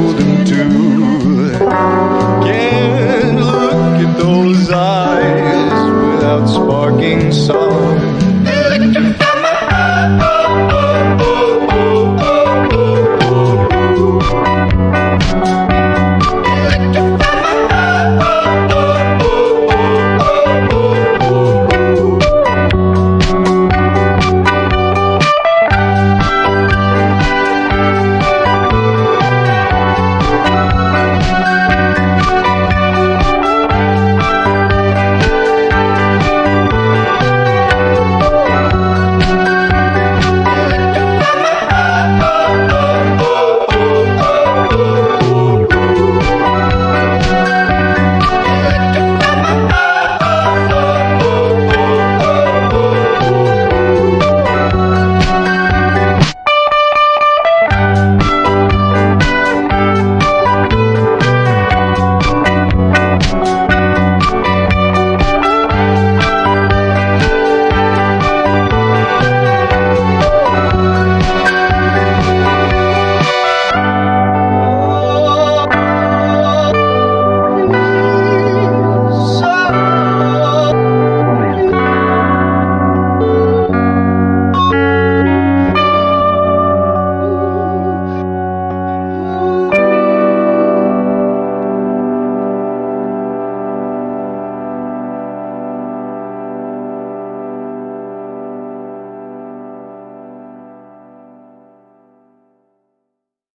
golden too. Can't look at those eyes without sparking song.